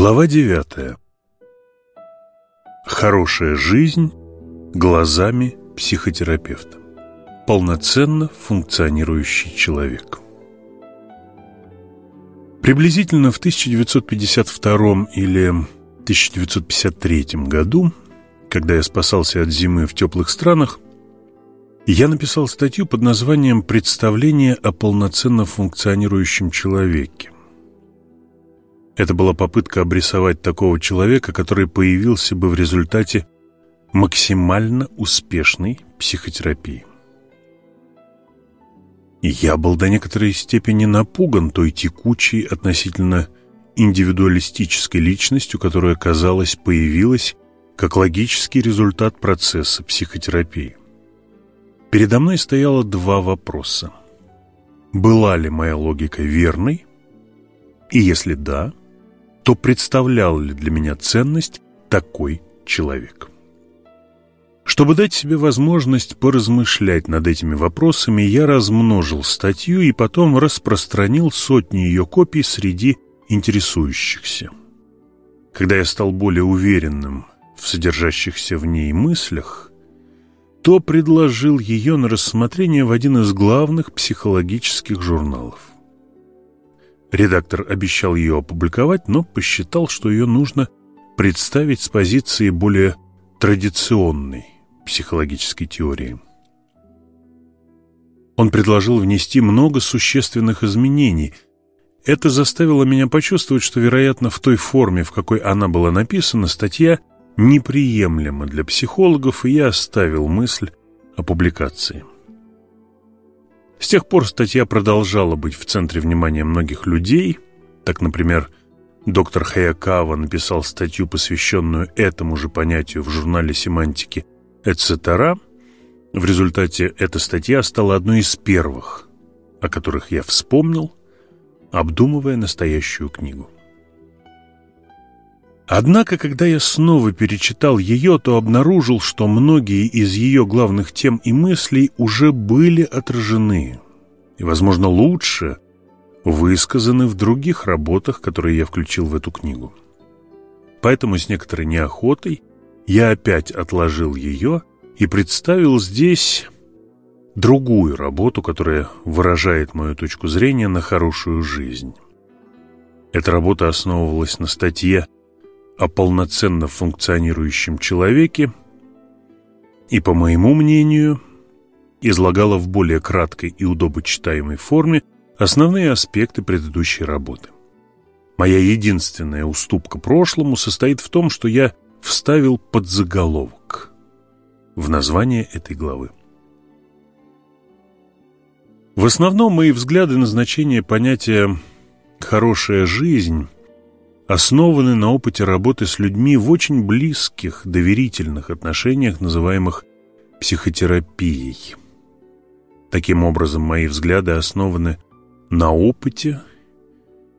Глава девятая. Хорошая жизнь глазами психотерапевта. Полноценно функционирующий человек. Приблизительно в 1952 или 1953 году, когда я спасался от зимы в теплых странах, я написал статью под названием «Представление о полноценно функционирующем человеке». Это была попытка обрисовать такого человека, который появился бы в результате максимально успешной психотерапии. Я был до некоторой степени напуган той текучей относительно индивидуалистической личностью, которая, казалось, появилась как логический результат процесса психотерапии. Передо мной стояло два вопроса. Была ли моя логика верной? И если да, то представлял ли для меня ценность такой человек? Чтобы дать себе возможность поразмышлять над этими вопросами, я размножил статью и потом распространил сотни ее копий среди интересующихся. Когда я стал более уверенным в содержащихся в ней мыслях, то предложил ее на рассмотрение в один из главных психологических журналов. Редактор обещал ее опубликовать, но посчитал, что ее нужно представить с позиции более традиционной психологической теории. Он предложил внести много существенных изменений. Это заставило меня почувствовать, что, вероятно, в той форме, в какой она была написана, статья неприемлема для психологов, и я оставил мысль о публикации. С тех пор статья продолжала быть в центре внимания многих людей. Так, например, доктор Хаякава написал статью, посвященную этому же понятию в журнале «Семантики», etc. В результате эта статья стала одной из первых, о которых я вспомнил, обдумывая настоящую книгу. Однако, когда я снова перечитал ее, то обнаружил, что многие из ее главных тем и мыслей уже были отражены и, возможно, лучше высказаны в других работах, которые я включил в эту книгу. Поэтому с некоторой неохотой я опять отложил ее и представил здесь другую работу, которая выражает мою точку зрения на хорошую жизнь. Эта работа основывалась на статье о полноценно функционирующем человеке и, по моему мнению, излагала в более краткой и удобочитаемой форме основные аспекты предыдущей работы. Моя единственная уступка прошлому состоит в том, что я вставил подзаголовок в название этой главы. В основном мои взгляды на значение понятия «хорошая жизнь» основаны на опыте работы с людьми в очень близких, доверительных отношениях, называемых психотерапией. Таким образом, мои взгляды основаны на опыте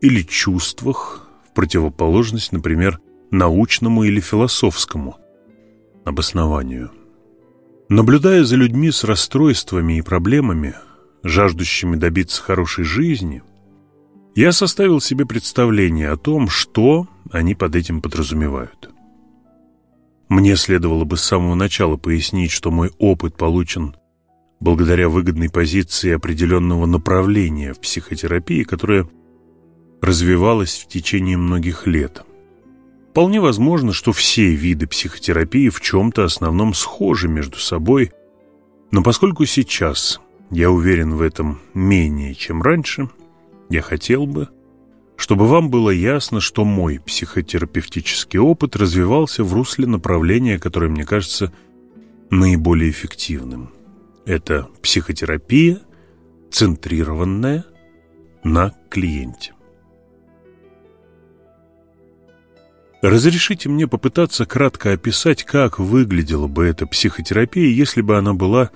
или чувствах, в противоположность, например, научному или философскому обоснованию. Наблюдая за людьми с расстройствами и проблемами, жаждущими добиться хорошей жизни – я составил себе представление о том, что они под этим подразумевают. Мне следовало бы с самого начала пояснить, что мой опыт получен благодаря выгодной позиции определенного направления в психотерапии, которое развивалось в течение многих лет. Вполне возможно, что все виды психотерапии в чем-то основном схожи между собой, но поскольку сейчас я уверен в этом менее, чем раньше – я хотел бы, чтобы вам было ясно, что мой психотерапевтический опыт развивался в русле направления, которое мне кажется наиболее эффективным. Это психотерапия, центрированная на клиенте. Разрешите мне попытаться кратко описать, как выглядела бы эта психотерапия, если бы она была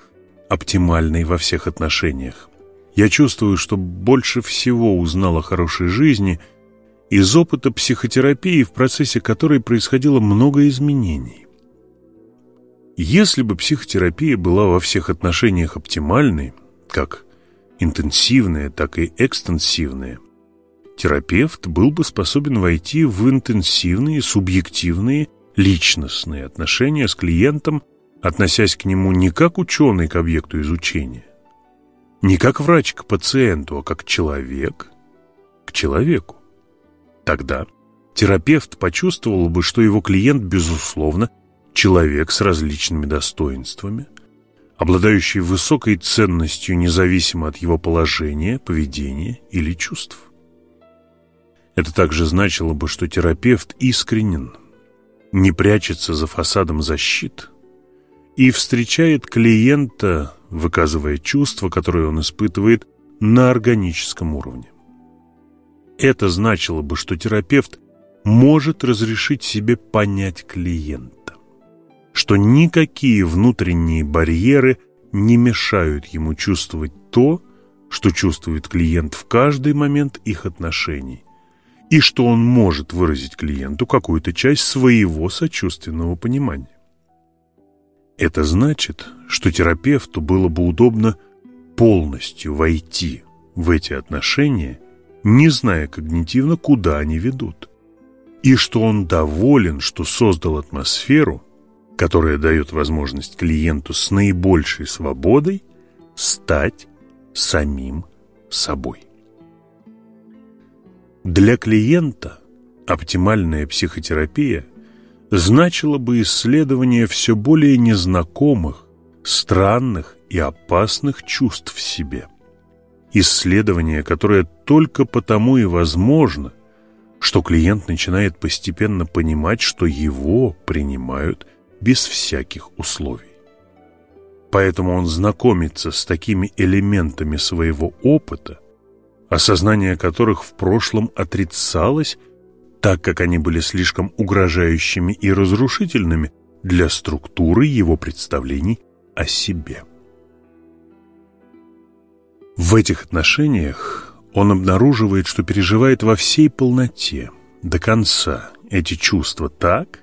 оптимальной во всех отношениях. Я чувствую, что больше всего узнал о хорошей жизни из опыта психотерапии, в процессе которой происходило много изменений. Если бы психотерапия была во всех отношениях оптимальной, как интенсивная, так и экстенсивная, терапевт был бы способен войти в интенсивные, субъективные, личностные отношения с клиентом, относясь к нему не как ученый к объекту изучения, не как врач к пациенту, а как человек к человеку. Тогда терапевт почувствовал бы, что его клиент, безусловно, человек с различными достоинствами, обладающий высокой ценностью независимо от его положения, поведения или чувств. Это также значило бы, что терапевт искренен, не прячется за фасадом защит и встречает клиента, выказывая чувства, которые он испытывает на органическом уровне. Это значило бы, что терапевт может разрешить себе понять клиента, что никакие внутренние барьеры не мешают ему чувствовать то, что чувствует клиент в каждый момент их отношений, и что он может выразить клиенту какую-то часть своего сочувственного понимания. Это значит, что терапевту было бы удобно полностью войти в эти отношения, не зная когнитивно, куда они ведут, и что он доволен, что создал атмосферу, которая дает возможность клиенту с наибольшей свободой стать самим собой. Для клиента оптимальная психотерапия значила бы исследование все более незнакомых, странных и опасных чувств в себе. Исследование, которое только потому и возможно, что клиент начинает постепенно понимать, что его принимают без всяких условий. Поэтому он знакомится с такими элементами своего опыта, осознание которых в прошлом отрицалось, так как они были слишком угрожающими и разрушительными для структуры его представлений о себе. В этих отношениях он обнаруживает, что переживает во всей полноте, до конца, эти чувства так,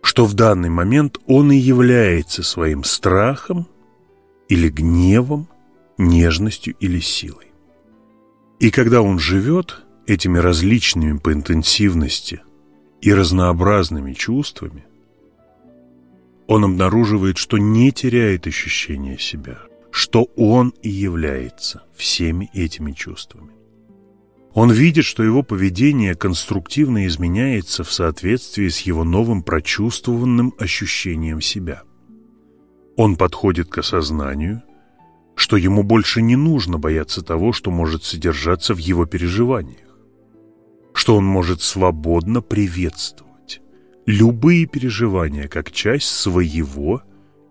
что в данный момент он и является своим страхом или гневом, нежностью или силой. И когда он живет этими различными по интенсивности и разнообразными чувствами, он обнаруживает, что не теряет ощущения себя, что он и является всеми этими чувствами. Он видит, что его поведение конструктивно изменяется в соответствии с его новым прочувствованным ощущением себя. Он подходит к осознанию, что ему больше не нужно бояться того, что может содержаться в его переживаниях, что он может свободно приветствовать любые переживания как часть своего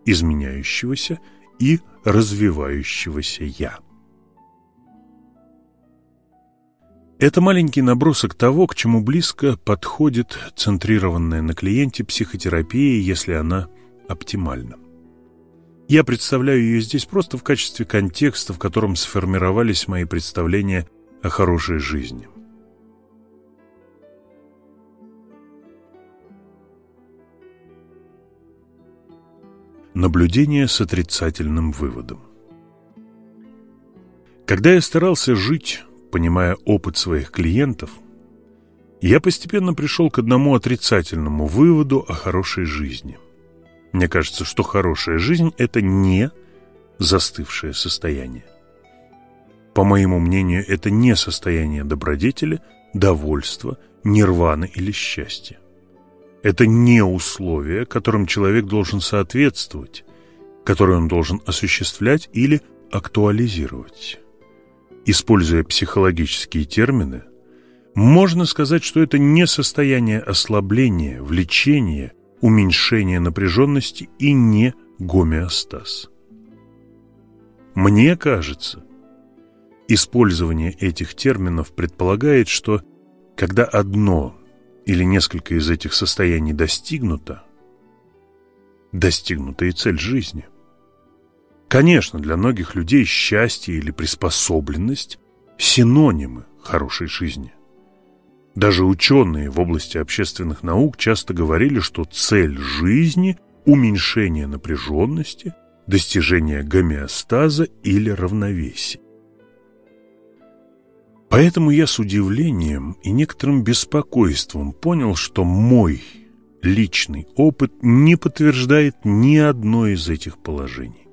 изменяющегося и развивающегося «я». Это маленький набросок того, к чему близко подходит центрированная на клиенте психотерапия, если она оптимальна. Я представляю ее здесь просто в качестве контекста, в котором сформировались мои представления о хорошей жизни. Наблюдение с отрицательным выводом. Когда я старался жить, понимая опыт своих клиентов, я постепенно пришел к одному отрицательному выводу о хорошей жизни – мне кажется, что хорошая жизнь – это не застывшее состояние. По моему мнению, это не состояние добродетели, довольства, нирваны или счастья. Это не условия, которым человек должен соответствовать, которые он должен осуществлять или актуализировать. Используя психологические термины, можно сказать, что это не состояние ослабления, влечения уменьшение напряженности и не гомеостаз. Мне кажется, использование этих терминов предполагает, что когда одно или несколько из этих состояний достигнуто, достигнута и цель жизни. Конечно, для многих людей счастье или приспособленность – синонимы хорошей жизни. Даже ученые в области общественных наук часто говорили, что цель жизни – уменьшение напряженности, достижение гомеостаза или равновесия. Поэтому я с удивлением и некоторым беспокойством понял, что мой личный опыт не подтверждает ни одно из этих положений.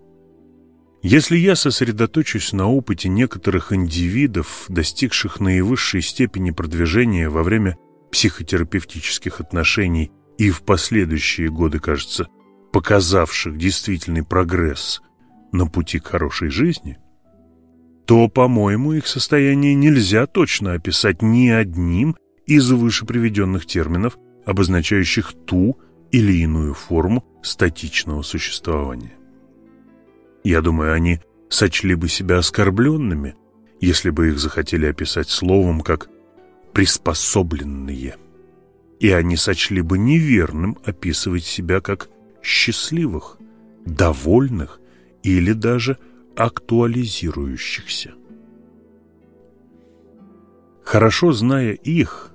Если я сосредоточусь на опыте некоторых индивидов, достигших наивысшей степени продвижения во время психотерапевтических отношений и в последующие годы, кажется, показавших действительный прогресс на пути к хорошей жизни, то, по-моему, их состояние нельзя точно описать ни одним из выше приведенных терминов, обозначающих ту или иную форму статичного существования. Я думаю, они сочли бы себя оскорбленными, если бы их захотели описать словом как «приспособленные». И они сочли бы неверным описывать себя как счастливых, довольных или даже актуализирующихся. Хорошо зная их,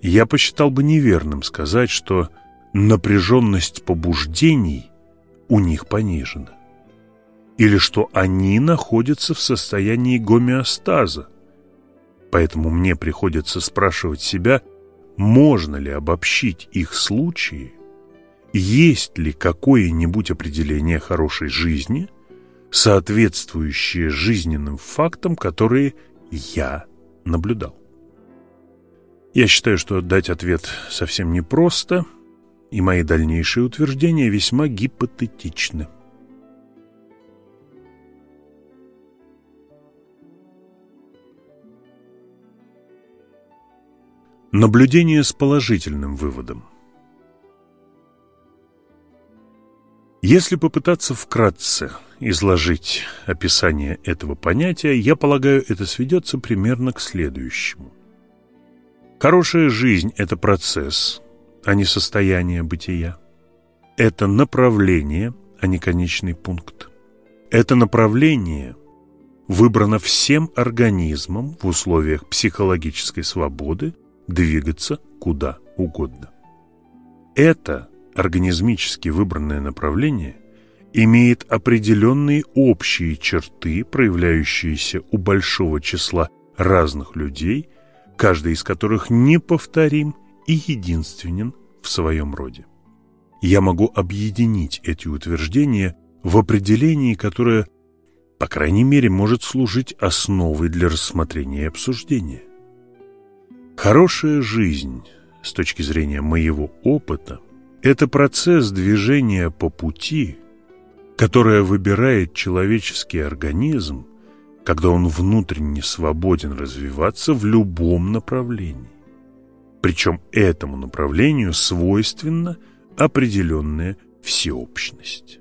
я посчитал бы неверным сказать, что напряженность побуждений у них понижена, или что они находятся в состоянии гомеостаза. Поэтому мне приходится спрашивать себя, можно ли обобщить их случаи есть ли какое-нибудь определение хорошей жизни, соответствующее жизненным фактам, которые я наблюдал. Я считаю, что дать ответ совсем непросто, и мои дальнейшие утверждения весьма гипотетичны. Наблюдение с положительным выводом. Если попытаться вкратце изложить описание этого понятия, я полагаю, это сведется примерно к следующему. Хорошая жизнь – это процесс, а не состояние бытия. Это направление, а не конечный пункт. Это направление выбрано всем организмом в условиях психологической свободы двигаться куда угодно. Это – организмически выбранное направление имеет определенные общие черты, проявляющиеся у большого числа разных людей, каждый из которых неповторим и единственен в своем роде. Я могу объединить эти утверждения в определении, которое, по крайней мере, может служить основой для рассмотрения и обсуждения. Хорошая жизнь, с точки зрения моего опыта – это процесс движения по пути, которое выбирает человеческий организм, когда он внутренне свободен развиваться в любом направлении. Причем этому направлению свойственна определенная всеобщность.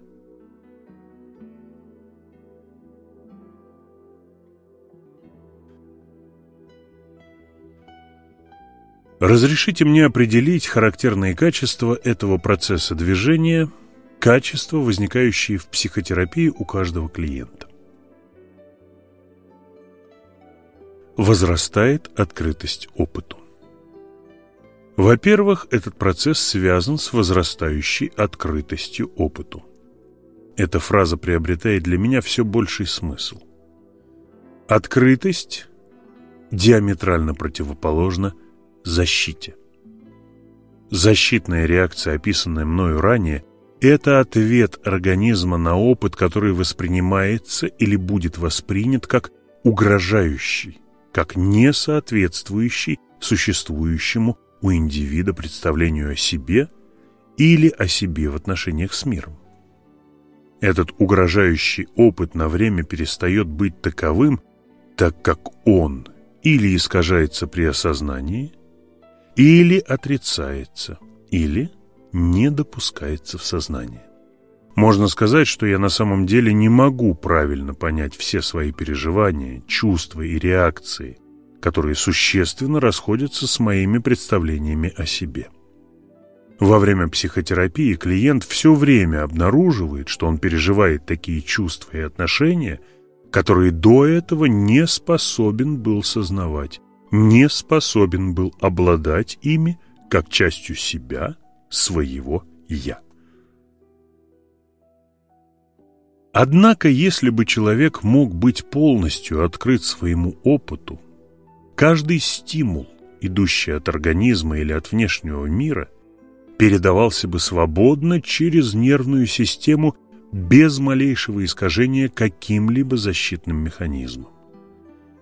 Разрешите мне определить характерные качества этого процесса движения, качества, возникающие в психотерапии у каждого клиента. Возрастает открытость опыту. Во-первых, этот процесс связан с возрастающей открытостью опыту. Эта фраза приобретает для меня все больший смысл. Открытость диаметрально противоположна защите. Защитная реакция, описанная мною ранее, это ответ организма на опыт, который воспринимается или будет воспринят как угрожающий, как несоответствующий существующему у индивида представлению о себе или о себе в отношениях с миром. Этот угрожающий опыт на время перестает быть таковым, так как он или искажается при осознании, или отрицается, или не допускается в сознание. Можно сказать, что я на самом деле не могу правильно понять все свои переживания, чувства и реакции, которые существенно расходятся с моими представлениями о себе. Во время психотерапии клиент все время обнаруживает, что он переживает такие чувства и отношения, которые до этого не способен был сознавать не способен был обладать ими как частью себя, своего «я». Однако, если бы человек мог быть полностью открыт своему опыту, каждый стимул, идущий от организма или от внешнего мира, передавался бы свободно через нервную систему без малейшего искажения каким-либо защитным механизмом.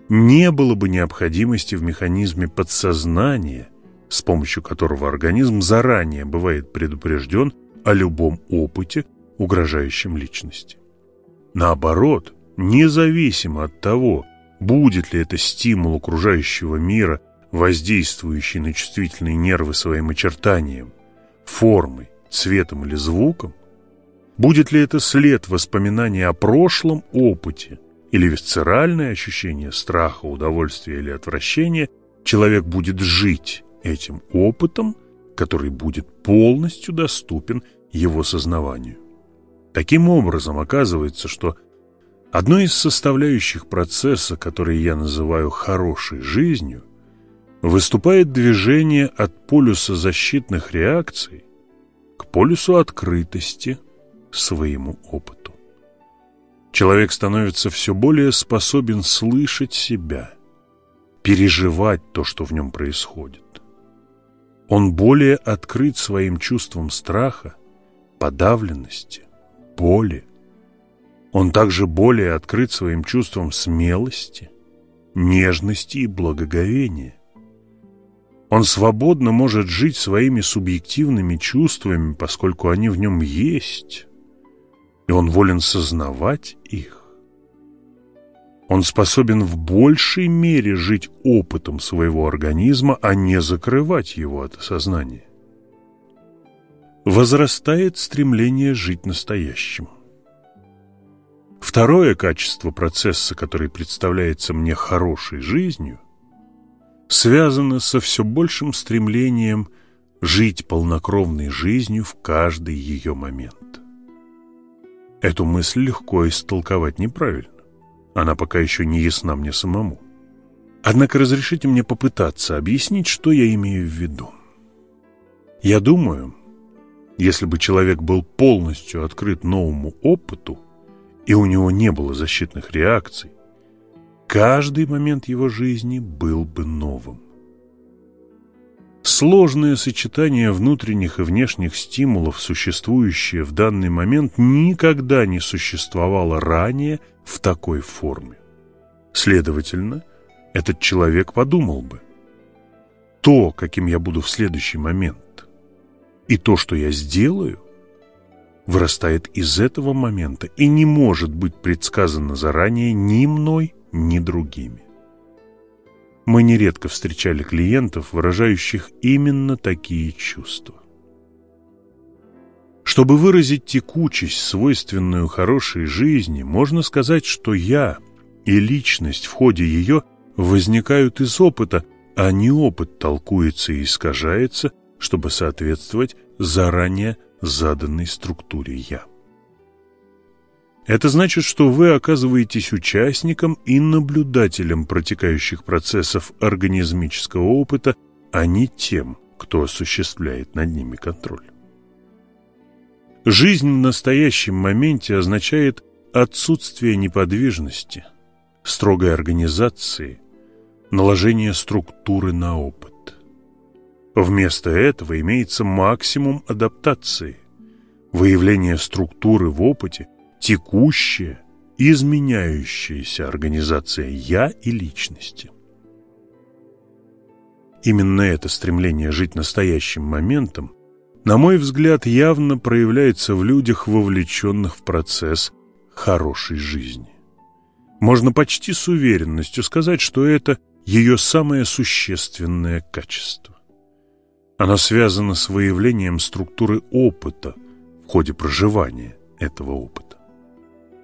Не было бы необходимости в механизме подсознания, с помощью которого организм заранее бывает предупрежден о любом опыте, угрожающем личности. Наоборот, независимо от того, будет ли это стимул окружающего мира, воздействующий на чувствительные нервы своим очертанием, формой, цветом или звуком, будет ли это след воспоминания о прошлом опыте или висцеральное ощущение страха, удовольствия или отвращения, человек будет жить этим опытом, который будет полностью доступен его сознаванию. Таким образом, оказывается, что одной из составляющих процесса, который я называю «хорошей жизнью», выступает движение от полюса защитных реакций к полюсу открытости своему опыту. Человек становится все более способен слышать себя, переживать то, что в нем происходит. Он более открыт своим чувствам страха, подавленности, боли. Он также более открыт своим чувствам смелости, нежности и благоговения. Он свободно может жить своими субъективными чувствами, поскольку они в нем есть, и он волен сознавать их. Он способен в большей мере жить опытом своего организма, а не закрывать его от осознания возрастает стремление жить настоящим. Второе качество процесса, который представляется мне хорошей жизнью, связано со все большим стремлением жить полнокровной жизнью в каждый ее момент. Эту мысль легко истолковать неправильно. Она пока еще не ясна мне самому. Однако разрешите мне попытаться объяснить, что я имею в виду. Я думаю, если бы человек был полностью открыт новому опыту, и у него не было защитных реакций, каждый момент его жизни был бы новым. Сложное сочетание внутренних и внешних стимулов, существующее в данный момент, никогда не существовало ранее в такой форме. Следовательно, этот человек подумал бы, то, каким я буду в следующий момент, и то, что я сделаю, вырастает из этого момента и не может быть предсказано заранее ни мной, ни другими. Мы нередко встречали клиентов, выражающих именно такие чувства. Чтобы выразить текучесть, свойственную хорошей жизни, можно сказать, что я и личность в ходе ее возникают из опыта, а не опыт толкуется и искажается чтобы соответствовать заранее заданной структуре «я». Это значит, что вы оказываетесь участником и наблюдателем протекающих процессов организмического опыта, а не тем, кто осуществляет над ними контроль. Жизнь в настоящем моменте означает отсутствие неподвижности, строгой организации, наложение структуры на опыт. Вместо этого имеется максимум адаптации, выявление структуры в опыте, текущая, изменяющаяся организация «я» и личности. Именно это стремление жить настоящим моментом, на мой взгляд, явно проявляется в людях, вовлеченных в процесс хорошей жизни. Можно почти с уверенностью сказать, что это ее самое существенное качество. Она связана с выявлением структуры опыта в ходе проживания этого опыта.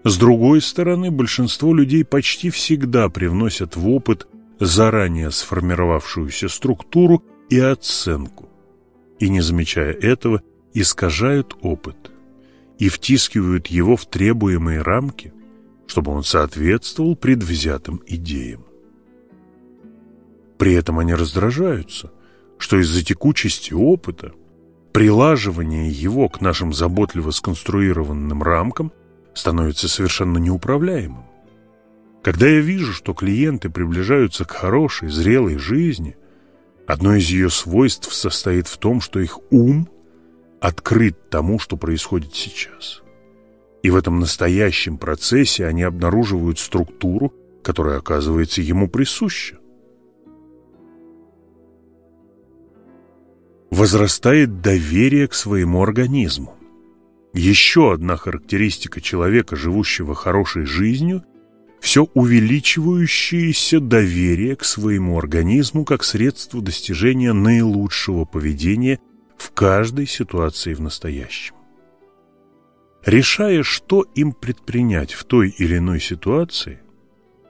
С другой стороны, большинство людей почти всегда привносят в опыт заранее сформировавшуюся структуру и оценку, и, не замечая этого, искажают опыт и втискивают его в требуемые рамки, чтобы он соответствовал предвзятым идеям. При этом они раздражаются, что из-за текучести опыта, прилаживание его к нашим заботливо сконструированным рамкам становится совершенно неуправляемым. Когда я вижу, что клиенты приближаются к хорошей, зрелой жизни, одно из ее свойств состоит в том, что их ум открыт тому, что происходит сейчас. И в этом настоящем процессе они обнаруживают структуру, которая оказывается ему присуща. Возрастает доверие к своему организму. Еще одна характеристика человека, живущего хорошей жизнью – все увеличивающееся доверие к своему организму как средство достижения наилучшего поведения в каждой ситуации в настоящем. Решая, что им предпринять в той или иной ситуации,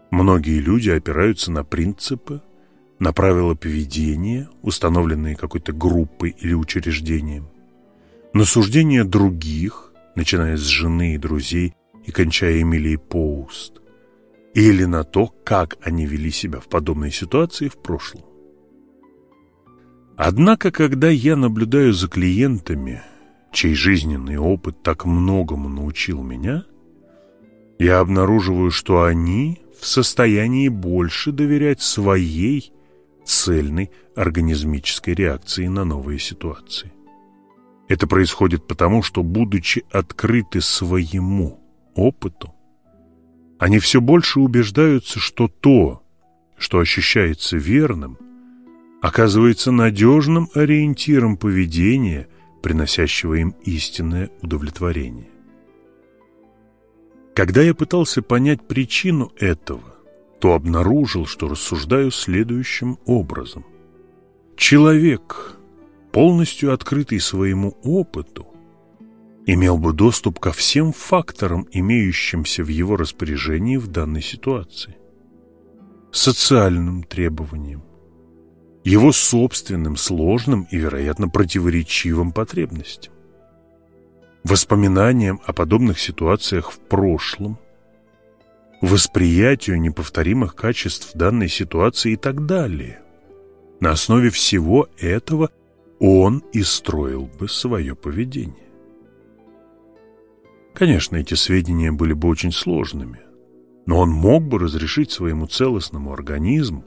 многие люди опираются на принципы, на правила поведения, установленные какой-то группой или учреждением, на суждения других, начиная с жены и друзей и кончая Эмилией Поуст, или на то, как они вели себя в подобной ситуации в прошлом. Однако, когда я наблюдаю за клиентами – чей жизненный опыт так многому научил меня, я обнаруживаю, что они в состоянии больше доверять своей цельной организмической реакции на новые ситуации. Это происходит потому, что, будучи открыты своему опыту, они все больше убеждаются, что то, что ощущается верным, оказывается надежным ориентиром поведения приносящего им истинное удовлетворение. Когда я пытался понять причину этого, то обнаружил, что рассуждаю следующим образом. Человек, полностью открытый своему опыту, имел бы доступ ко всем факторам, имеющимся в его распоряжении в данной ситуации. Социальным требованиям, его собственным сложным и, вероятно, противоречивым потребностям. Воспоминаниям о подобных ситуациях в прошлом, восприятию неповторимых качеств данной ситуации и так далее. На основе всего этого он и строил бы свое поведение. Конечно, эти сведения были бы очень сложными, но он мог бы разрешить своему целостному организму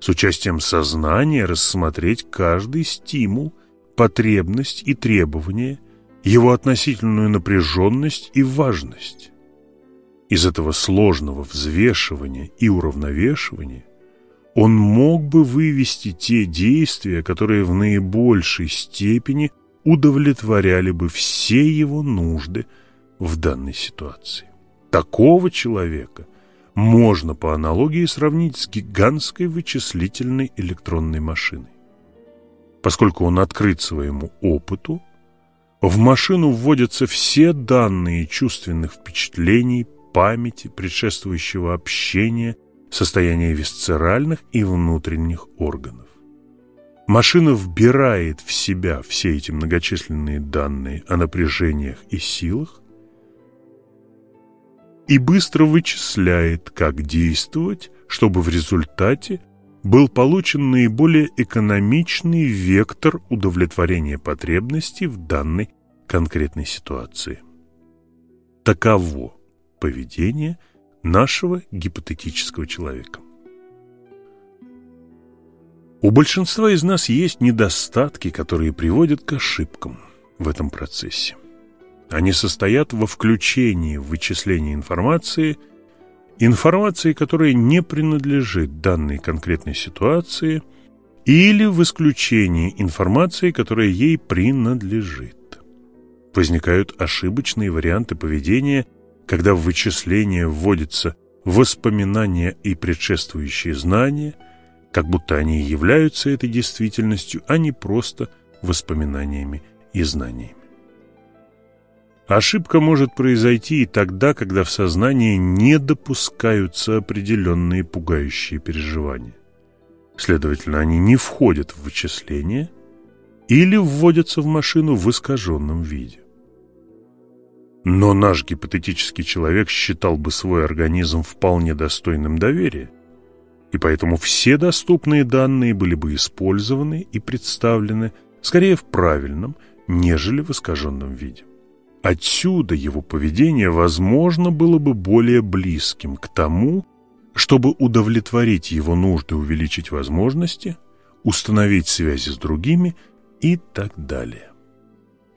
с участием сознания рассмотреть каждый стимул, потребность и требование, его относительную напряженность и важность. Из этого сложного взвешивания и уравновешивания он мог бы вывести те действия, которые в наибольшей степени удовлетворяли бы все его нужды в данной ситуации. Такого человека можно по аналогии сравнить с гигантской вычислительной электронной машиной. Поскольку он открыт своему опыту, в машину вводятся все данные чувственных впечатлений, памяти, предшествующего общения, состояния висцеральных и внутренних органов. Машина вбирает в себя все эти многочисленные данные о напряжениях и силах, и быстро вычисляет, как действовать, чтобы в результате был получен наиболее экономичный вектор удовлетворения потребностей в данной конкретной ситуации. Таково поведение нашего гипотетического человека. У большинства из нас есть недостатки, которые приводят к ошибкам в этом процессе. Они состоят во включении в вычисление информации, информации, которая не принадлежит данной конкретной ситуации, или в исключении информации, которая ей принадлежит. Возникают ошибочные варианты поведения, когда в вычисление вводятся воспоминания и предшествующие знания, как будто они являются этой действительностью, а не просто воспоминаниями и знаниями. Ошибка может произойти и тогда, когда в сознании не допускаются определенные пугающие переживания. Следовательно, они не входят в вычисление или вводятся в машину в искаженном виде. Но наш гипотетический человек считал бы свой организм вполне достойным доверия, и поэтому все доступные данные были бы использованы и представлены скорее в правильном, нежели в искаженном виде. Отсюда его поведение, возможно, было бы более близким к тому, чтобы удовлетворить его нужды, увеличить возможности, установить связи с другими и так далее.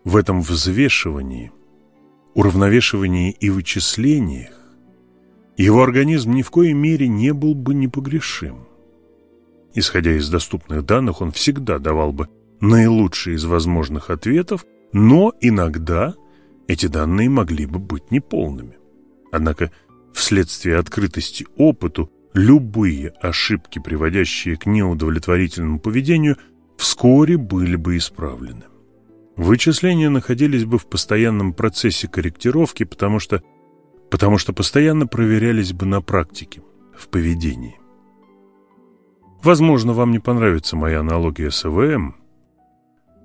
В этом взвешивании, уравновешивании и вычислениях его организм ни в коей мере не был бы непогрешим. Исходя из доступных данных, он всегда давал бы наилучший из возможных ответов, но иногда эти данные могли бы быть неполными. Однако вследствие открытости опыту любые ошибки, приводящие к неудовлетворительному поведению, вскоре были бы исправлены. Вычисления находились бы в постоянном процессе корректировки, потому что, потому что постоянно проверялись бы на практике, в поведении. Возможно, вам не понравится моя аналогия с ЭВМ.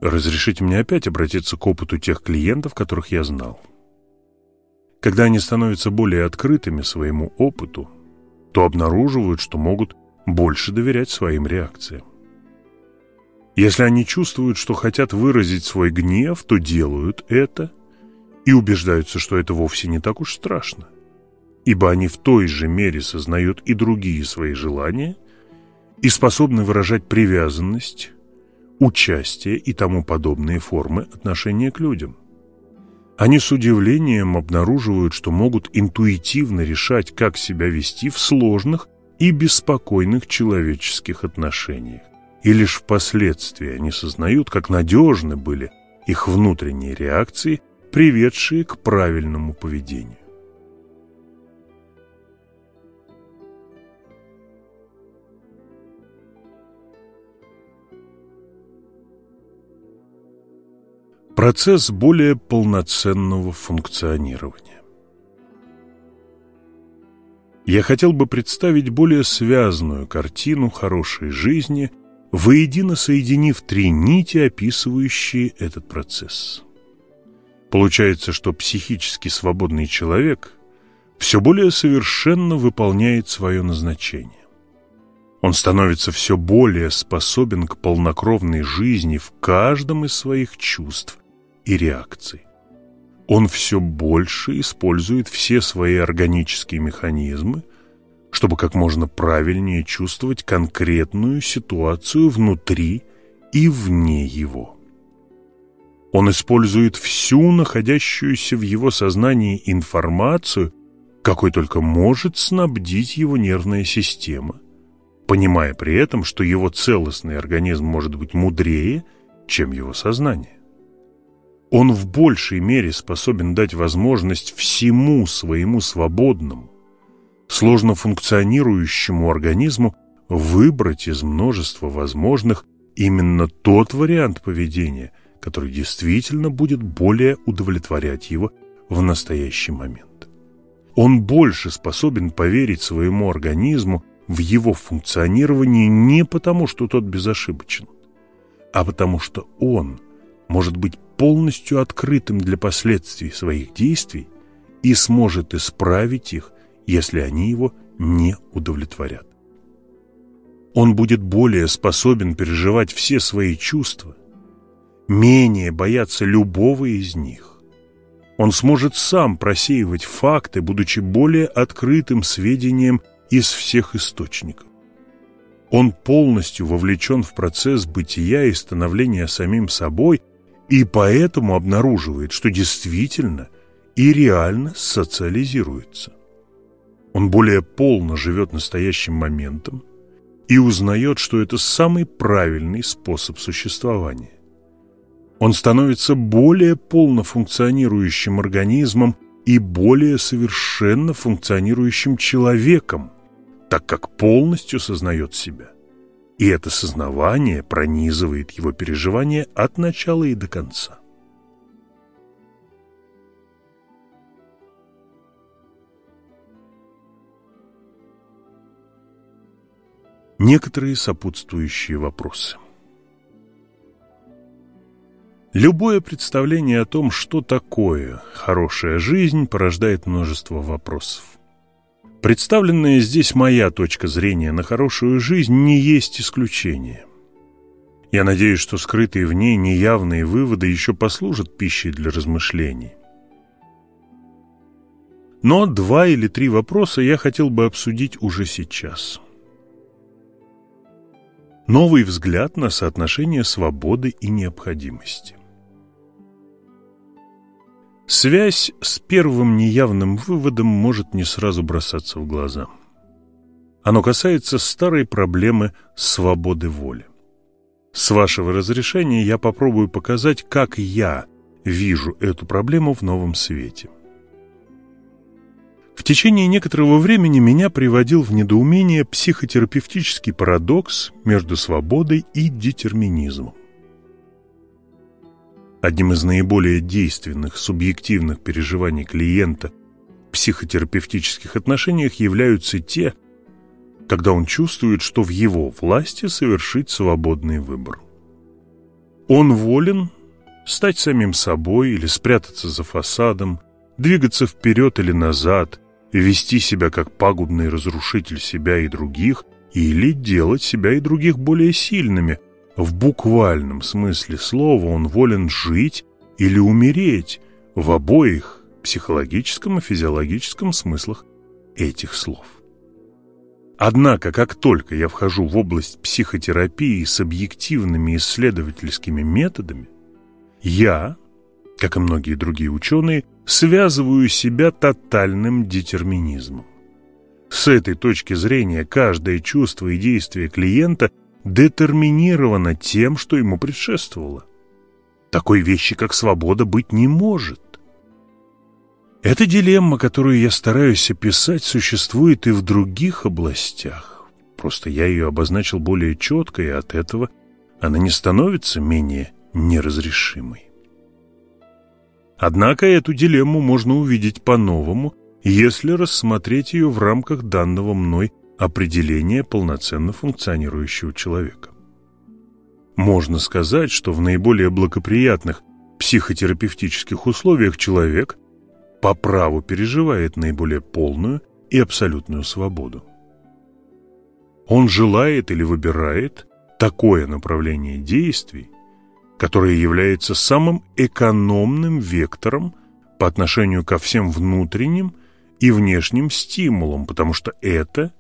Разрешите мне опять обратиться к опыту тех клиентов, которых я знал. Когда они становятся более открытыми своему опыту, то обнаруживают, что могут больше доверять своим реакциям. Если они чувствуют, что хотят выразить свой гнев, то делают это и убеждаются, что это вовсе не так уж страшно, ибо они в той же мере сознают и другие свои желания и способны выражать привязанность, участие и тому подобные формы отношения к людям. Они с удивлением обнаруживают, что могут интуитивно решать, как себя вести в сложных и беспокойных человеческих отношениях. И лишь впоследствии они сознают, как надежны были их внутренние реакции, приведшие к правильному поведению. Процесс более полноценного функционирования. Я хотел бы представить более связанную картину хорошей жизни, воедино соединив три нити, описывающие этот процесс. Получается, что психически свободный человек все более совершенно выполняет свое назначение. Он становится все более способен к полнокровной жизни в каждом из своих чувств и реакций. Он все больше использует все свои органические механизмы, чтобы как можно правильнее чувствовать конкретную ситуацию внутри и вне его. Он использует всю находящуюся в его сознании информацию, какой только может снабдить его нервная система, понимая при этом, что его целостный организм может быть мудрее, чем его сознание он в большей мере способен дать возможность всему своему свободному, сложно функционирующему организму выбрать из множества возможных именно тот вариант поведения, который действительно будет более удовлетворять его в настоящий момент. Он больше способен поверить своему организму в его функционировании не потому, что тот безошибочен, а потому что он может быть полностью открытым для последствий своих действий и сможет исправить их, если они его не удовлетворят. Он будет более способен переживать все свои чувства, менее бояться любого из них. Он сможет сам просеивать факты, будучи более открытым сведением из всех источников. Он полностью вовлечен в процесс бытия и становления самим собой и поэтому обнаруживает, что действительно и реально социализируется. Он более полно живет настоящим моментом и узнает, что это самый правильный способ существования. Он становится более полно функционирующим организмом и более совершенно функционирующим человеком, так как полностью сознает себя. И это сознавание пронизывает его переживания от начала и до конца. Некоторые сопутствующие вопросы. Любое представление о том, что такое хорошая жизнь, порождает множество вопросов. Представленная здесь моя точка зрения на хорошую жизнь не есть исключение. Я надеюсь, что скрытые в ней неявные выводы еще послужат пищей для размышлений. но два или три вопроса я хотел бы обсудить уже сейчас. Новый взгляд на соотношение свободы и необходимости. Связь с первым неявным выводом может не сразу бросаться в глаза. Оно касается старой проблемы свободы воли. С вашего разрешения я попробую показать, как я вижу эту проблему в новом свете. В течение некоторого времени меня приводил в недоумение психотерапевтический парадокс между свободой и детерминизмом. Одним из наиболее действенных субъективных переживаний клиента в психотерапевтических отношениях являются те, когда он чувствует, что в его власти совершить свободный выбор. Он волен стать самим собой или спрятаться за фасадом, двигаться вперед или назад, вести себя как пагубный разрушитель себя и других, или делать себя и других более сильными – в буквальном смысле слова он волен жить или умереть в обоих психологическом и физиологическом смыслах этих слов. Однако, как только я вхожу в область психотерапии с объективными исследовательскими методами, я, как и многие другие ученые, связываю себя тотальным детерминизмом. С этой точки зрения каждое чувство и действие клиента детерминировано тем, что ему предшествовало. Такой вещи, как свобода, быть не может. Эта дилемма, которую я стараюсь описать, существует и в других областях. Просто я ее обозначил более четко, и от этого она не становится менее неразрешимой. Однако эту дилемму можно увидеть по-новому, если рассмотреть ее в рамках данного мной определение полноценно функционирующего человека. Можно сказать, что в наиболее благоприятных психотерапевтических условиях человек по праву переживает наиболее полную и абсолютную свободу. Он желает или выбирает такое направление действий, которое является самым экономным вектором по отношению ко всем внутренним и внешним стимулам, потому что это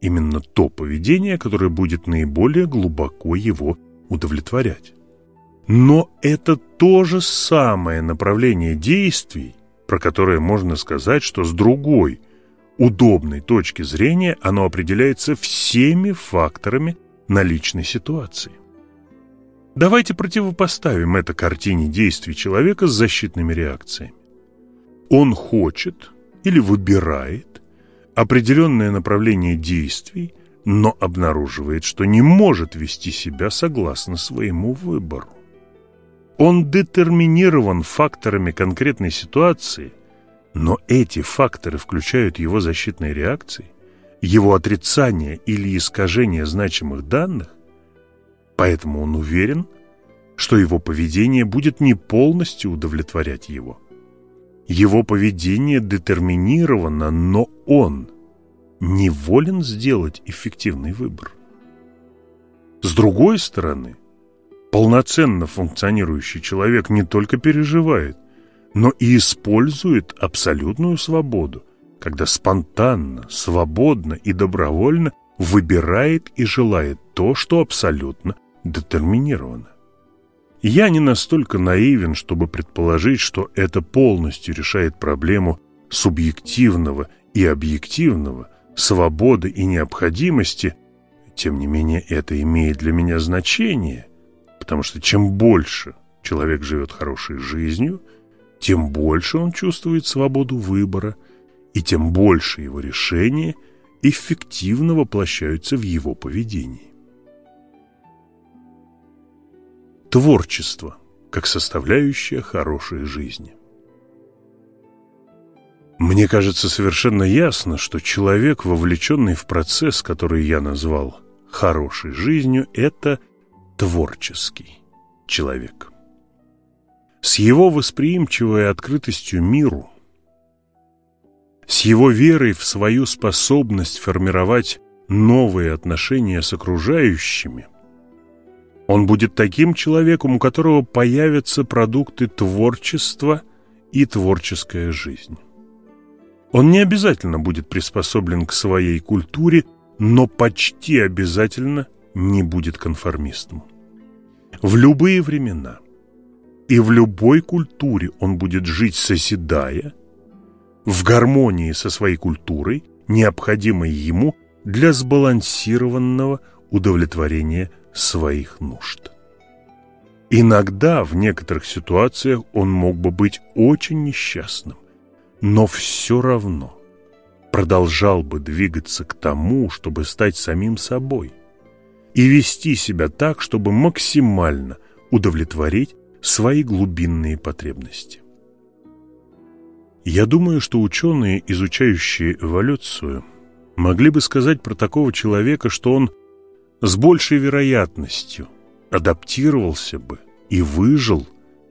именно то поведение, которое будет наиболее глубоко его удовлетворять. Но это то же самое направление действий, про которое можно сказать, что с другой, удобной точки зрения оно определяется всеми факторами наличной ситуации. Давайте противопоставим это картине действий человека с защитными реакциями. Он хочет или выбирает определенное направление действий, но обнаруживает, что не может вести себя согласно своему выбору. Он детерминирован факторами конкретной ситуации, но эти факторы включают его защитные реакции, его отрицание или искажение значимых данных, поэтому он уверен, что его поведение будет не полностью удовлетворять его. Его поведение детерминировано, но он не волен сделать эффективный выбор. С другой стороны, полноценно функционирующий человек не только переживает, но и использует абсолютную свободу, когда спонтанно, свободно и добровольно выбирает и желает то, что абсолютно детерминировано. Я не настолько наивен, чтобы предположить, что это полностью решает проблему субъективного и объективного, свободы и необходимости. Тем не менее, это имеет для меня значение, потому что чем больше человек живет хорошей жизнью, тем больше он чувствует свободу выбора, и тем больше его решения эффективно воплощаются в его поведении. Творчество как составляющая хорошей жизни. Мне кажется совершенно ясно, что человек, вовлеченный в процесс, который я назвал хорошей жизнью, это творческий человек. С его восприимчивой открытостью миру, с его верой в свою способность формировать новые отношения с окружающими – он будет таким человеком, у которого появятся продукты творчества и творческая жизнь. Он не обязательно будет приспособлен к своей культуре, но почти обязательно не будет конформистом. В любые времена и в любой культуре он будет жить созидая, в гармонии со своей культурой, необходимой ему для сбалансированного удовлетворения своих нужд. Иногда в некоторых ситуациях он мог бы быть очень несчастным, но все равно продолжал бы двигаться к тому, чтобы стать самим собой и вести себя так, чтобы максимально удовлетворить свои глубинные потребности. Я думаю, что ученые, изучающие эволюцию, могли бы сказать про такого человека, что он с большей вероятностью адаптировался бы и выжил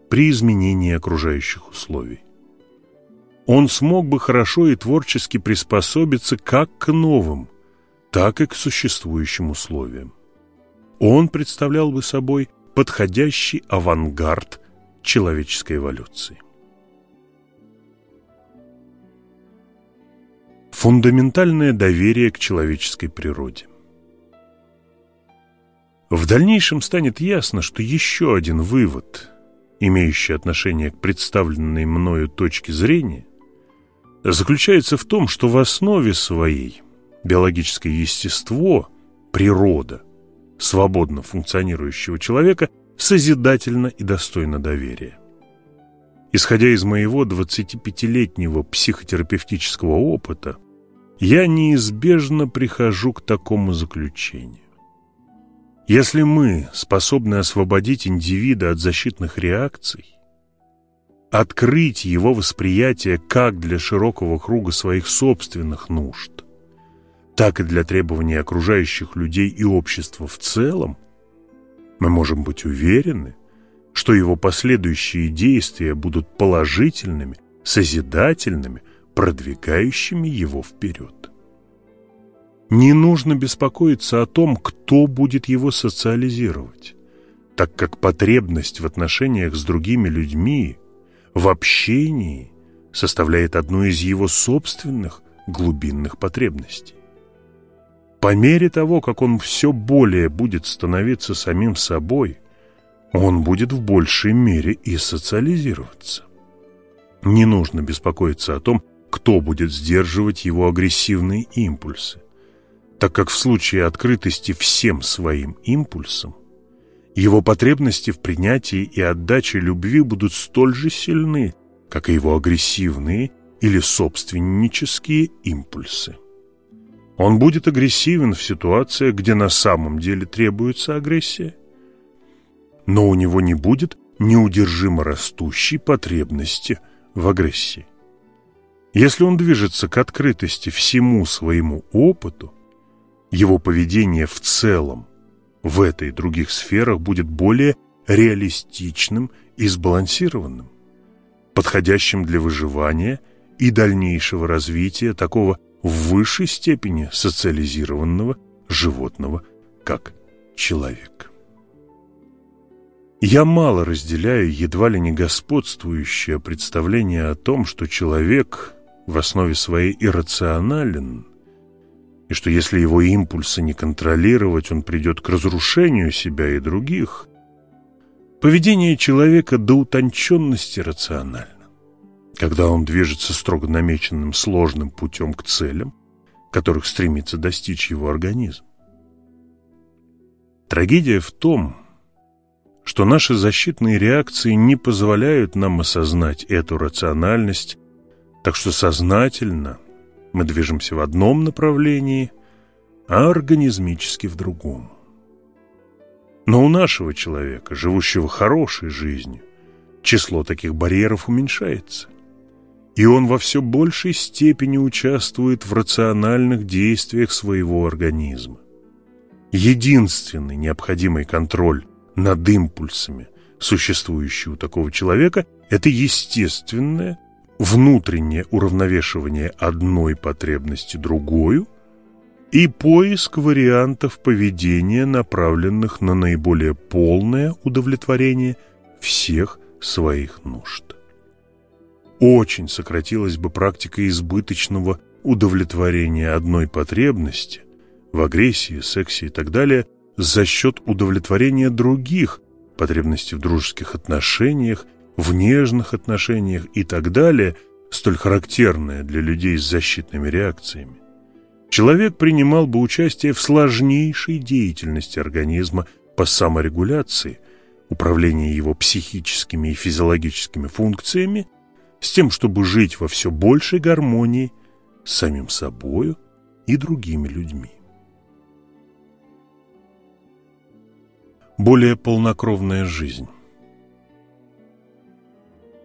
при изменении окружающих условий. Он смог бы хорошо и творчески приспособиться как к новым, так и к существующим условиям. Он представлял бы собой подходящий авангард человеческой эволюции. Фундаментальное доверие к человеческой природе. В дальнейшем станет ясно, что еще один вывод, имеющий отношение к представленной мною точке зрения, заключается в том, что в основе своей биологическое естество, природа, свободно функционирующего человека созидательно и достойно доверия. Исходя из моего 25-летнего психотерапевтического опыта, я неизбежно прихожу к такому заключению. Если мы способны освободить индивида от защитных реакций, открыть его восприятие как для широкого круга своих собственных нужд, так и для требований окружающих людей и общества в целом, мы можем быть уверены, что его последующие действия будут положительными, созидательными, продвигающими его вперед. Не нужно беспокоиться о том, кто будет его социализировать, так как потребность в отношениях с другими людьми, в общении, составляет одну из его собственных глубинных потребностей. По мере того, как он все более будет становиться самим собой, он будет в большей мере и социализироваться. Не нужно беспокоиться о том, кто будет сдерживать его агрессивные импульсы, так как в случае открытости всем своим импульсам его потребности в принятии и отдаче любви будут столь же сильны, как и его агрессивные или собственнические импульсы. Он будет агрессивен в ситуациях, где на самом деле требуется агрессия, но у него не будет неудержимо растущей потребности в агрессии. Если он движется к открытости всему своему опыту, его поведение в целом в этой и других сферах будет более реалистичным и сбалансированным, подходящим для выживания и дальнейшего развития такого в высшей степени социализированного животного, как человек. Я мало разделяю едва ли не господствующее представление о том, что человек в основе своей иррационален, и что если его импульсы не контролировать, он придет к разрушению себя и других. Поведение человека до утонченности рационально. Когда он движется строго намеченным сложным путем к целям, которых стремится достичь его организм. Трагедия в том, что наши защитные реакции не позволяют нам осознать эту рациональность так что сознательно мы движемся в одном направлении, а организмически в другом. Но у нашего человека, живущего хорошей жизнью, число таких барьеров уменьшается. И он во все большей степени участвует в рациональных действиях своего организма. Единственный необходимый контроль над импульсами, существующий у такого человека, это естественное внутреннее уравновешивание одной потребности другую и поиск вариантов поведения, направленных на наиболее полное удовлетворение всех своих нужд. очень сократилась бы практика избыточного удовлетворения одной потребности в агрессии, сексе и так далее за счет удовлетворения других потребностей в дружеских отношениях, в нежных отношениях и так далее, столь характерное для людей с защитными реакциями. Человек принимал бы участие в сложнейшей деятельности организма по саморегуляции, управлении его психическими и физиологическими функциями, с тем, чтобы жить во все большей гармонии с самим собою и другими людьми. Более полнокровная жизнь.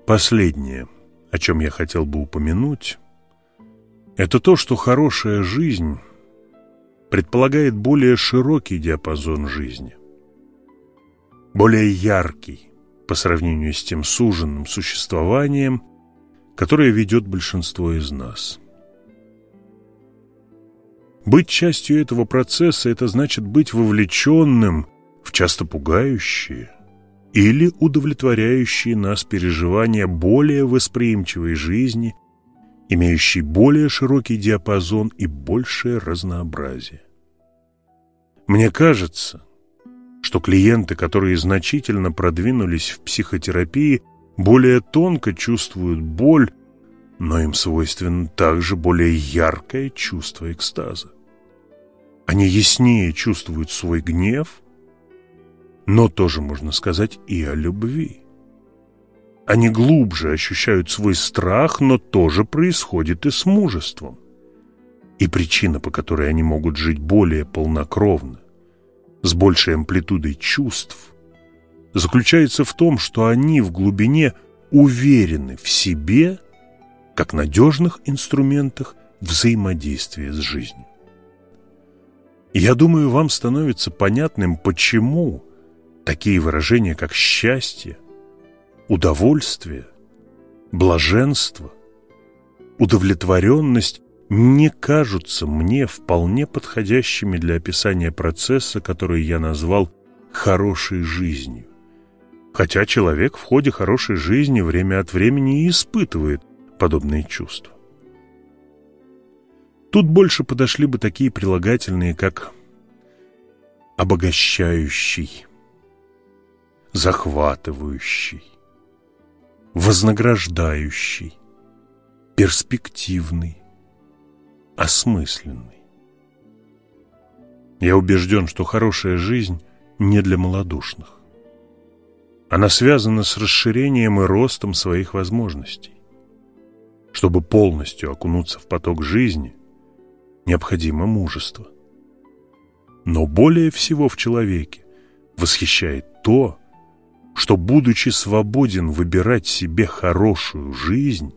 Последнее, о чем я хотел бы упомянуть, это то, что хорошая жизнь предполагает более широкий диапазон жизни, более яркий по сравнению с тем суженным существованием, которое ведет большинство из нас. Быть частью этого процесса – это значит быть вовлеченным в часто пугающие или удовлетворяющие нас переживания более восприимчивой жизни, имеющей более широкий диапазон и большее разнообразие. Мне кажется, что клиенты, которые значительно продвинулись в психотерапии, более тонко чувствуют боль, но им свойственно также более яркое чувство экстаза. Они яснее чувствуют свой гнев, но тоже можно сказать и о любви. Они глубже ощущают свой страх, но тоже происходит и с мужеством. И причина, по которой они могут жить более полнокровно, с большей амплитудой чувств, заключается в том, что они в глубине уверены в себе, как надежных инструментах взаимодействия с жизнью. Я думаю, вам становится понятным, почему такие выражения, как счастье, удовольствие, блаженство, удовлетворенность не кажутся мне вполне подходящими для описания процесса, который я назвал «хорошей жизнью». Хотя человек в ходе хорошей жизни время от времени и испытывает подобные чувства. Тут больше подошли бы такие прилагательные, как обогащающий, захватывающий, вознаграждающий, перспективный, осмысленный. Я убежден, что хорошая жизнь не для малодушных. Она связана с расширением и ростом своих возможностей. Чтобы полностью окунуться в поток жизни – необходимо мужество. Но более всего в человеке восхищает то, что, будучи свободен выбирать себе хорошую жизнь,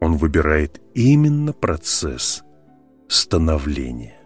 он выбирает именно процесс становления.